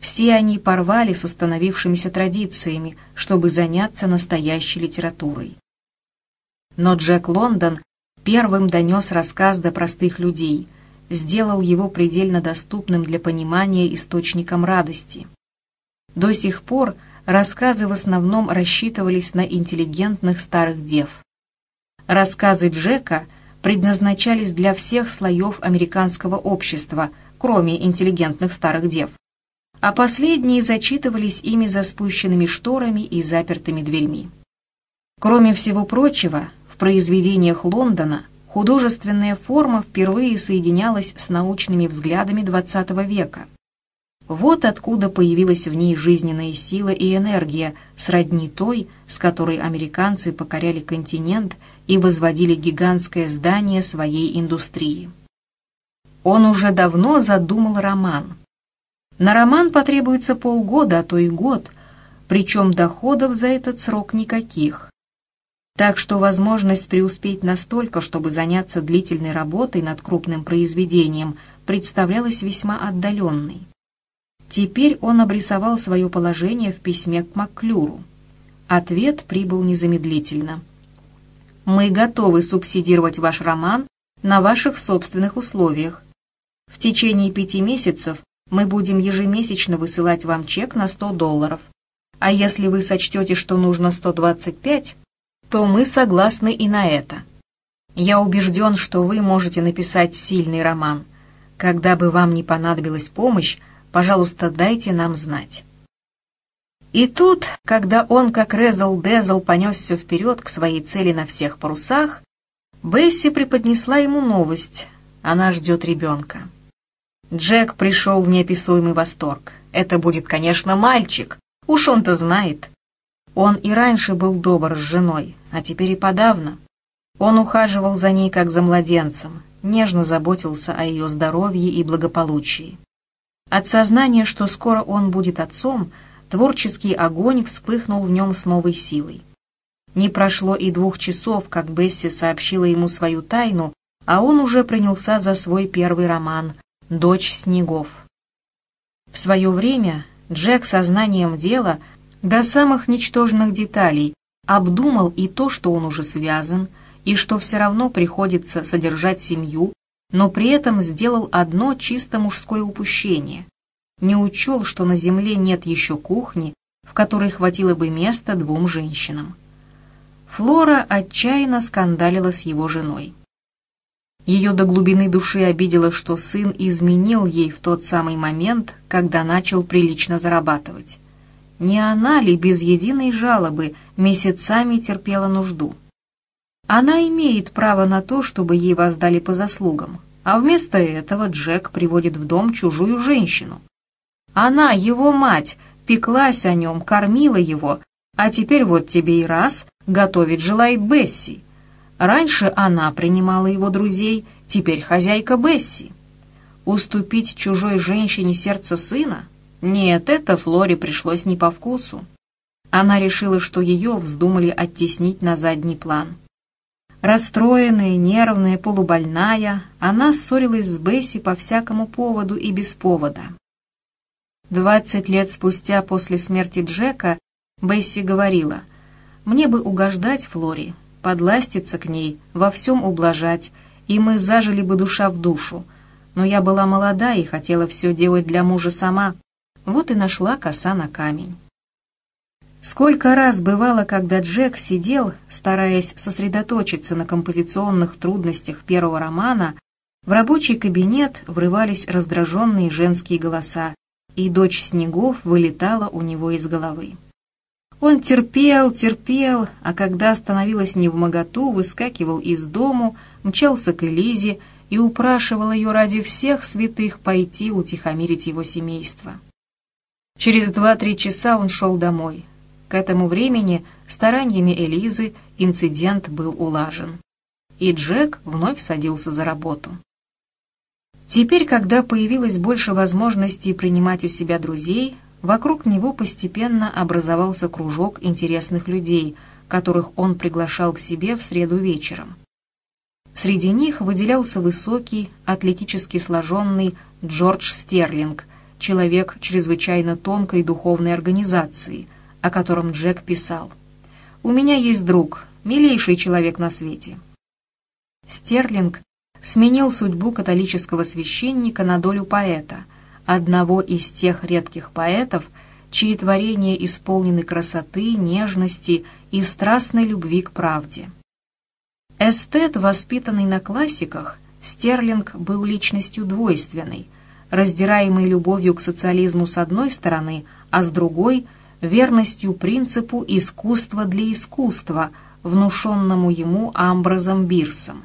Все они порвали с установившимися традициями, чтобы заняться настоящей литературой. Но Джек Лондон первым донес рассказ до простых людей, сделал его предельно доступным для понимания источником радости. До сих пор рассказы в основном рассчитывались на интеллигентных старых дев. Рассказы Джека предназначались для всех слоев американского общества, кроме интеллигентных старых дев. А последние зачитывались ими за спущенными шторами и запертыми дверьми. Кроме всего прочего, в произведениях Лондона художественная форма впервые соединялась с научными взглядами XX века. Вот откуда появилась в ней жизненная сила и энергия, сродни той, с которой американцы покоряли континент и возводили гигантское здание своей индустрии. Он уже давно задумал роман. На роман потребуется полгода, а то и год, причем доходов за этот срок никаких. Так что возможность преуспеть настолько, чтобы заняться длительной работой над крупным произведением, представлялась весьма отдаленной. Теперь он обрисовал свое положение в письме к Макклюру. Ответ прибыл незамедлительно – мы готовы субсидировать ваш роман на ваших собственных условиях. В течение пяти месяцев мы будем ежемесячно высылать вам чек на 100 долларов. А если вы сочтете, что нужно 125, то мы согласны и на это. Я убежден, что вы можете написать сильный роман. Когда бы вам не понадобилась помощь, пожалуйста, дайте нам знать. И тут, когда он, как Резл-Дезл, понесся вперед к своей цели на всех парусах, Бесси преподнесла ему новость. Она ждет ребенка. Джек пришел в неописуемый восторг. Это будет, конечно, мальчик. Уж он-то знает. Он и раньше был добр с женой, а теперь и подавно. Он ухаживал за ней как за младенцем, нежно заботился о ее здоровье и благополучии. От сознания, что скоро он будет отцом, творческий огонь вспыхнул в нем с новой силой. Не прошло и двух часов, как Бесси сообщила ему свою тайну, а он уже принялся за свой первый роман «Дочь снегов». В свое время Джек сознанием дела до самых ничтожных деталей обдумал и то, что он уже связан, и что все равно приходится содержать семью, но при этом сделал одно чисто мужское упущение. Не учел, что на земле нет еще кухни, в которой хватило бы места двум женщинам. Флора отчаянно скандалила с его женой. Ее до глубины души обидело, что сын изменил ей в тот самый момент, когда начал прилично зарабатывать. Не она ли без единой жалобы месяцами терпела нужду? Она имеет право на то, чтобы ей воздали по заслугам, а вместо этого Джек приводит в дом чужую женщину. Она, его мать, пеклась о нем, кормила его, а теперь вот тебе и раз готовить желает Бесси. Раньше она принимала его друзей, теперь хозяйка Бесси. Уступить чужой женщине сердце сына? Нет, это Флоре пришлось не по вкусу. Она решила, что ее вздумали оттеснить на задний план. Расстроенная, нервная, полубольная, она ссорилась с Бесси по всякому поводу и без повода. Двадцать лет спустя после смерти Джека Бесси говорила, «Мне бы угождать Флори, подластиться к ней, во всем ублажать, и мы зажили бы душа в душу. Но я была молода и хотела все делать для мужа сама. Вот и нашла коса на камень». Сколько раз бывало, когда Джек сидел, стараясь сосредоточиться на композиционных трудностях первого романа, в рабочий кабинет врывались раздраженные женские голоса, и дочь снегов вылетала у него из головы. Он терпел, терпел, а когда становилось невмоготу, выскакивал из дому, мчался к Элизе и упрашивал ее ради всех святых пойти утихомирить его семейство. Через два-три часа он шел домой. К этому времени стараниями Элизы инцидент был улажен. И Джек вновь садился за работу. Теперь, когда появилось больше возможностей принимать у себя друзей, вокруг него постепенно образовался кружок интересных людей, которых он приглашал к себе в среду вечером. Среди них выделялся высокий, атлетически сложенный Джордж Стерлинг, человек чрезвычайно тонкой духовной организации – о котором Джек писал. «У меня есть друг, милейший человек на свете». Стерлинг сменил судьбу католического священника на долю поэта, одного из тех редких поэтов, чьи творения исполнены красоты, нежности и страстной любви к правде. Эстет, воспитанный на классиках, Стерлинг был личностью двойственной, раздираемой любовью к социализму с одной стороны, а с другой – верностью принципу искусства для искусства, внушенному ему Амброзом Бирсом.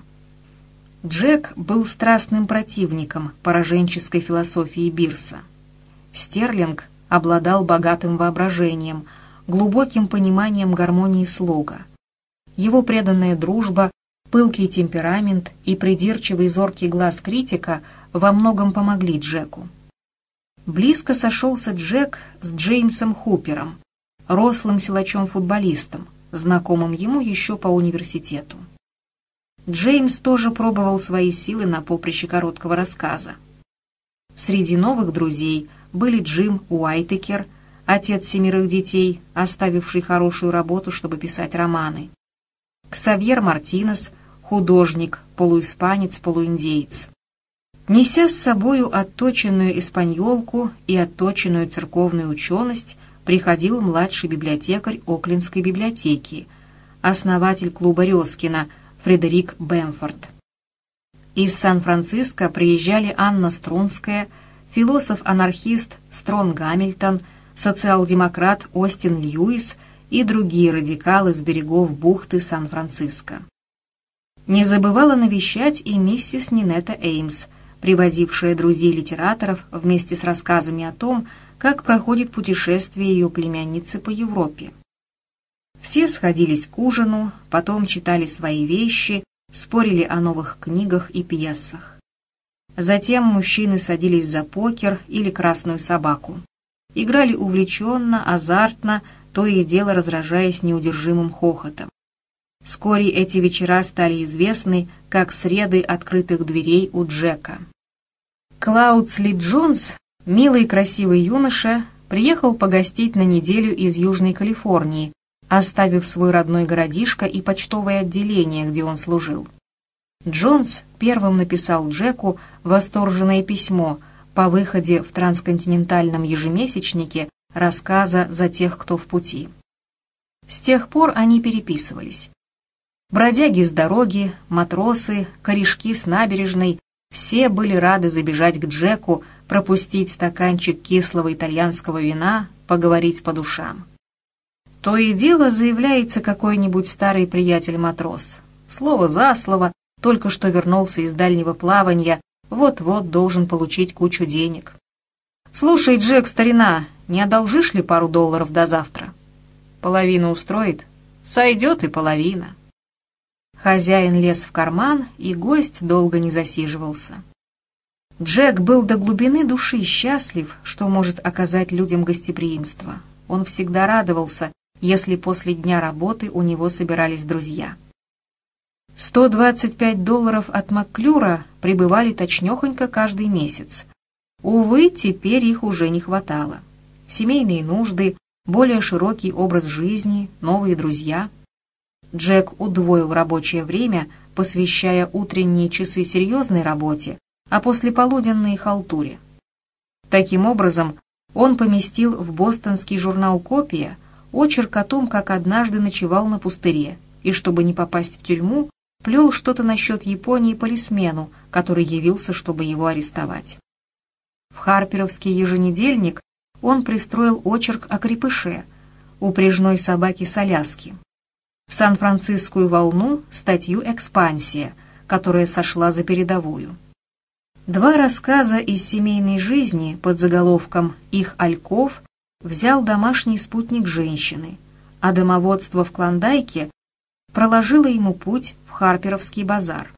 Джек был страстным противником пораженческой философии Бирса. Стерлинг обладал богатым воображением, глубоким пониманием гармонии слога. Его преданная дружба, пылкий темперамент и придирчивый зоркий глаз критика во многом помогли Джеку. Близко сошелся Джек с Джеймсом Хупером, рослым силачом-футболистом, знакомым ему еще по университету. Джеймс тоже пробовал свои силы на поприще короткого рассказа. Среди новых друзей были Джим Уайтекер, отец семерых детей, оставивший хорошую работу, чтобы писать романы, Ксавьер Мартинес, художник, полуиспанец, полуиндеец. Неся с собою отточенную испаньолку и отточенную церковную ученость, приходил младший библиотекарь Оклинской библиотеки, основатель клуба Резкина Фредерик Бэмфорд. Из Сан-Франциско приезжали Анна Струнская, философ-анархист Строн Гамильтон, социал-демократ Остин Льюис и другие радикалы с берегов бухты Сан-Франциско. Не забывала навещать и миссис Нинетта Эймс – привозившая друзей литераторов вместе с рассказами о том, как проходит путешествие ее племянницы по Европе. Все сходились к ужину, потом читали свои вещи, спорили о новых книгах и пьесах. Затем мужчины садились за покер или красную собаку. Играли увлеченно, азартно, то и дело разражаясь неудержимым хохотом. Вскоре эти вечера стали известны как среды открытых дверей у Джека. Клаудсли Джонс, милый и красивый юноша, приехал погостить на неделю из Южной Калифорнии, оставив свой родной городишко и почтовое отделение, где он служил. Джонс первым написал Джеку восторженное письмо по выходе в трансконтинентальном ежемесячнике рассказа «За тех, кто в пути». С тех пор они переписывались. Бродяги с дороги, матросы, корешки с набережной — все были рады забежать к Джеку, пропустить стаканчик кислого итальянского вина, поговорить по душам. То и дело заявляется какой-нибудь старый приятель-матрос. Слово за слово, только что вернулся из дальнего плавания, вот-вот должен получить кучу денег. «Слушай, Джек, старина, не одолжишь ли пару долларов до завтра?» «Половину устроит?» «Сойдет и половина». Хозяин лез в карман, и гость долго не засиживался. Джек был до глубины души счастлив, что может оказать людям гостеприимство. Он всегда радовался, если после дня работы у него собирались друзья. 125 долларов от Макклюра прибывали точнёхонько каждый месяц. Увы, теперь их уже не хватало. Семейные нужды, более широкий образ жизни, новые друзья — Джек удвоил рабочее время, посвящая утренние часы серьезной работе, а послеполуденные халтуре. Таким образом, он поместил в бостонский журнал «Копия» очерк о том, как однажды ночевал на пустыре, и, чтобы не попасть в тюрьму, плел что-то насчет Японии полисмену, который явился, чтобы его арестовать. В Харперовский еженедельник он пристроил очерк о крепыше, упряжной собаке Соляски, в Сан-Францискую волну статью «Экспансия», которая сошла за передовую. Два рассказа из семейной жизни под заголовком «Их Альков» взял домашний спутник женщины, а домоводство в Клондайке проложило ему путь в Харперовский базар.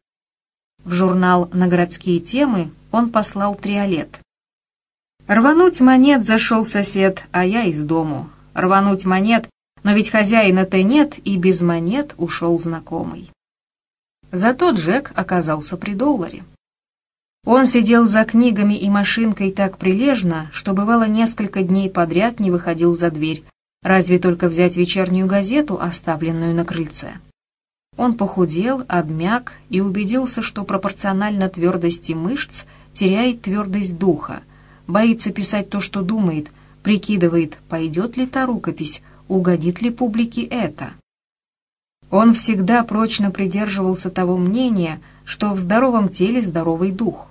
В журнал «На городские темы» он послал триолет. «Рвануть монет зашел сосед, а я из дому. Рвануть монет но ведь хозяина-то нет, и без монет ушел знакомый. Зато Джек оказался при долларе. Он сидел за книгами и машинкой так прилежно, что бывало несколько дней подряд не выходил за дверь, разве только взять вечернюю газету, оставленную на крыльце. Он похудел, обмяк и убедился, что пропорционально твердости мышц теряет твердость духа, боится писать то, что думает, прикидывает, пойдет ли та рукопись, угодит ли публике это. Он всегда прочно придерживался того мнения, что в здоровом теле здоровый дух.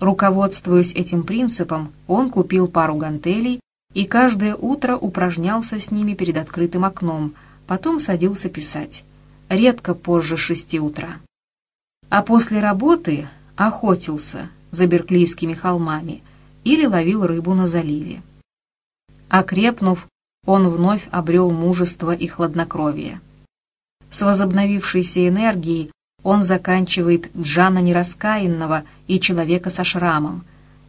Руководствуясь этим принципом, он купил пару гантелей и каждое утро упражнялся с ними перед открытым окном, потом садился писать, редко позже шести утра. А после работы охотился за Берклийскими холмами или ловил рыбу на заливе. Окрепнув, он вновь обрел мужество и хладнокровие. С возобновившейся энергией он заканчивает Джана Нераскаянного и Человека со шрамом,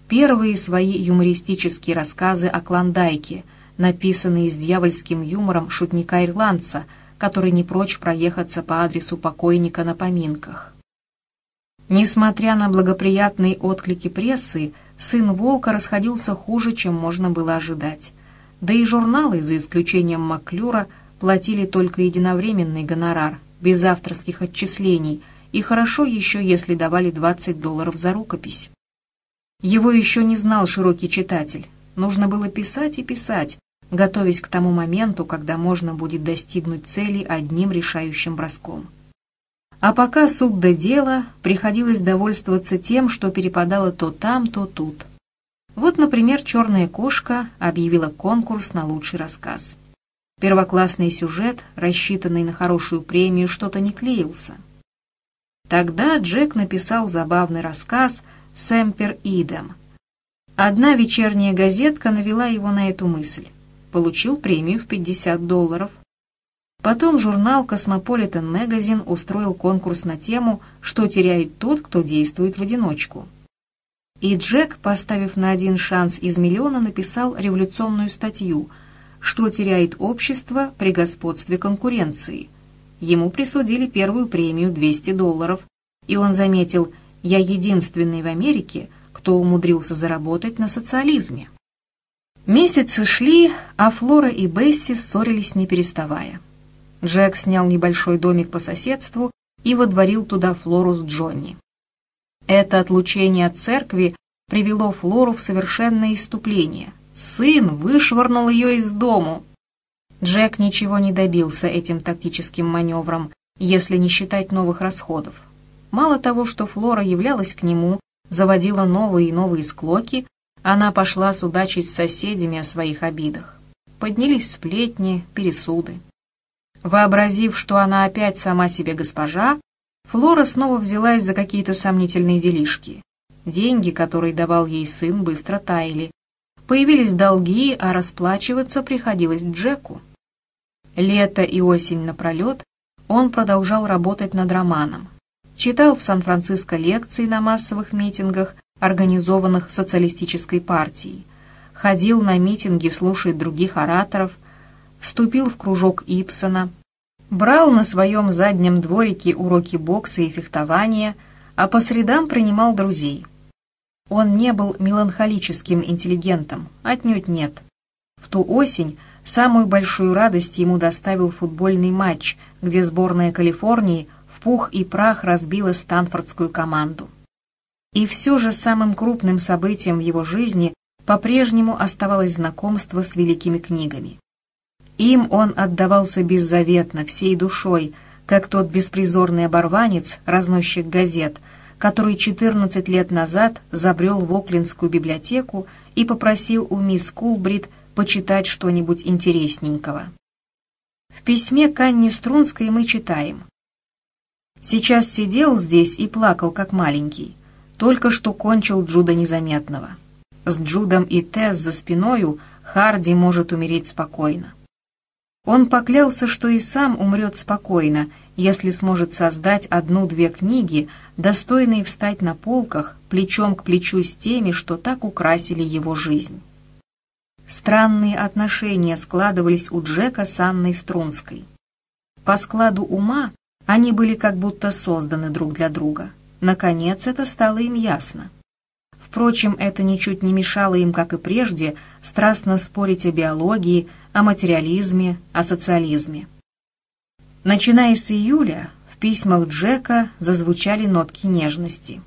первые свои юмористические рассказы о Клондайке, написанные с дьявольским юмором шутника-ирландца, который не прочь проехаться по адресу покойника на поминках. Несмотря на благоприятные отклики прессы, сын Волка расходился хуже, чем можно было ожидать. Да и журналы, за исключением Маклюра, платили только единовременный гонорар, без авторских отчислений, и хорошо еще, если давали 20 долларов за рукопись. Его еще не знал широкий читатель. Нужно было писать и писать, готовясь к тому моменту, когда можно будет достигнуть цели одним решающим броском. А пока суд до дела, приходилось довольствоваться тем, что перепадало то там, то тут. Вот, например, «Черная кошка» объявила конкурс на лучший рассказ. Первоклассный сюжет, рассчитанный на хорошую премию, что-то не клеился. Тогда Джек написал забавный рассказ «Сэмпер Идем». Одна вечерняя газетка навела его на эту мысль. Получил премию в 50 долларов. Потом журнал Cosmopolitan Magazine устроил конкурс на тему «Что теряет тот, кто действует в одиночку». И Джек, поставив на один шанс из миллиона, написал революционную статью «Что теряет общество при господстве конкуренции». Ему присудили первую премию 200 долларов, и он заметил «Я единственный в Америке, кто умудрился заработать на социализме». Месяцы шли, а Флора и Бесси ссорились не переставая. Джек снял небольшой домик по соседству и водворил туда Флору с Джонни. Это отлучение от церкви привело Флору в совершенное иступление. Сын вышвырнул ее из дому. Джек ничего не добился этим тактическим маневром, если не считать новых расходов. Мало того, что Флора являлась к нему, заводила новые и новые склоки, она пошла судачить с соседями о своих обидах. Поднялись сплетни, пересуды. Вообразив, что она опять сама себе госпожа, Флора снова взялась за какие-то сомнительные делишки. Деньги, которые давал ей сын, быстро таяли. Появились долги, а расплачиваться приходилось Джеку. Лето и осень напролет он продолжал работать над романом. Читал в Сан-Франциско лекции на массовых митингах, организованных социалистической партией. Ходил на митинги слушать других ораторов – вступил в кружок Ипсона, брал на своем заднем дворике уроки бокса и фехтования, а по средам принимал друзей. Он не был меланхолическим интеллигентом, отнюдь нет. В ту осень самую большую радость ему доставил футбольный матч, где сборная Калифорнии в пух и прах разбила Станфордскую команду. И все же самым крупным событием в его жизни по-прежнему оставалось знакомство с великими книгами. Им он отдавался беззаветно, всей душой, как тот беспризорный оборванец, разносчик газет, который 14 лет назад забрел в Оклендскую библиотеку и попросил у мисс Кулбрид почитать что-нибудь интересненького. В письме к Струнской мы читаем. «Сейчас сидел здесь и плакал, как маленький. Только что кончил Джуда Незаметного. С Джудом и Тесс за спиною Харди может умереть спокойно. Он поклялся, что и сам умрет спокойно, если сможет создать одну-две книги, достойные встать на полках плечом к плечу с теми, что так украсили его жизнь. Странные отношения складывались у Джека с Анной Струнской. По складу ума они были как будто созданы друг для друга. Наконец это стало им ясно. Впрочем, это ничуть не мешало им, как и прежде, страстно спорить о биологии, о материализме, о социализме. Начиная с июля, в письмах Джека зазвучали нотки нежности.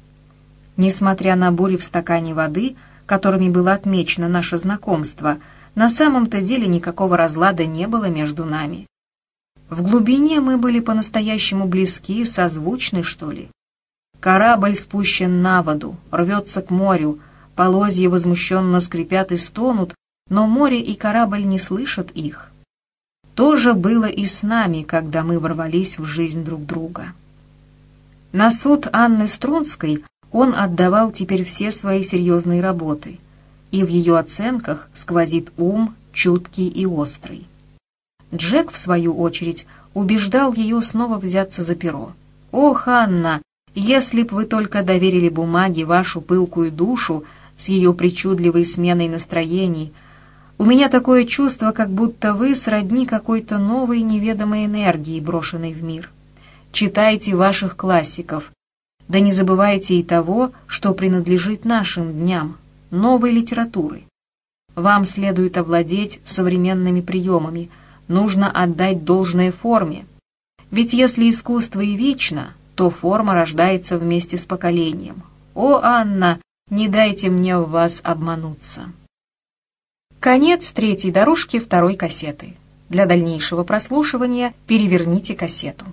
Несмотря на бури в стакане воды, которыми было отмечено наше знакомство, на самом-то деле никакого разлада не было между нами. В глубине мы были по-настоящему близки, созвучны, что ли. Корабль спущен на воду, рвется к морю, полозья возмущенно скрипят и стонут, но море и корабль не слышат их. То же было и с нами, когда мы ворвались в жизнь друг друга. На суд Анны Струнской он отдавал теперь все свои серьезные работы, и в ее оценках сквозит ум, чуткий и острый. Джек, в свою очередь, убеждал ее снова взяться за перо. «Ох, Анна, если б вы только доверили бумаге вашу пылкую душу с ее причудливой сменой настроений, у меня такое чувство, как будто вы сродни какой-то новой неведомой энергии, брошенной в мир. Читайте ваших классиков. Да не забывайте и того, что принадлежит нашим дням, новой литературы. Вам следует овладеть современными приемами, нужно отдать должное форме. Ведь если искусство и вечно, то форма рождается вместе с поколением. О, Анна, не дайте мне в вас обмануться. Конец третьей дорожки второй кассеты. Для дальнейшего прослушивания переверните кассету.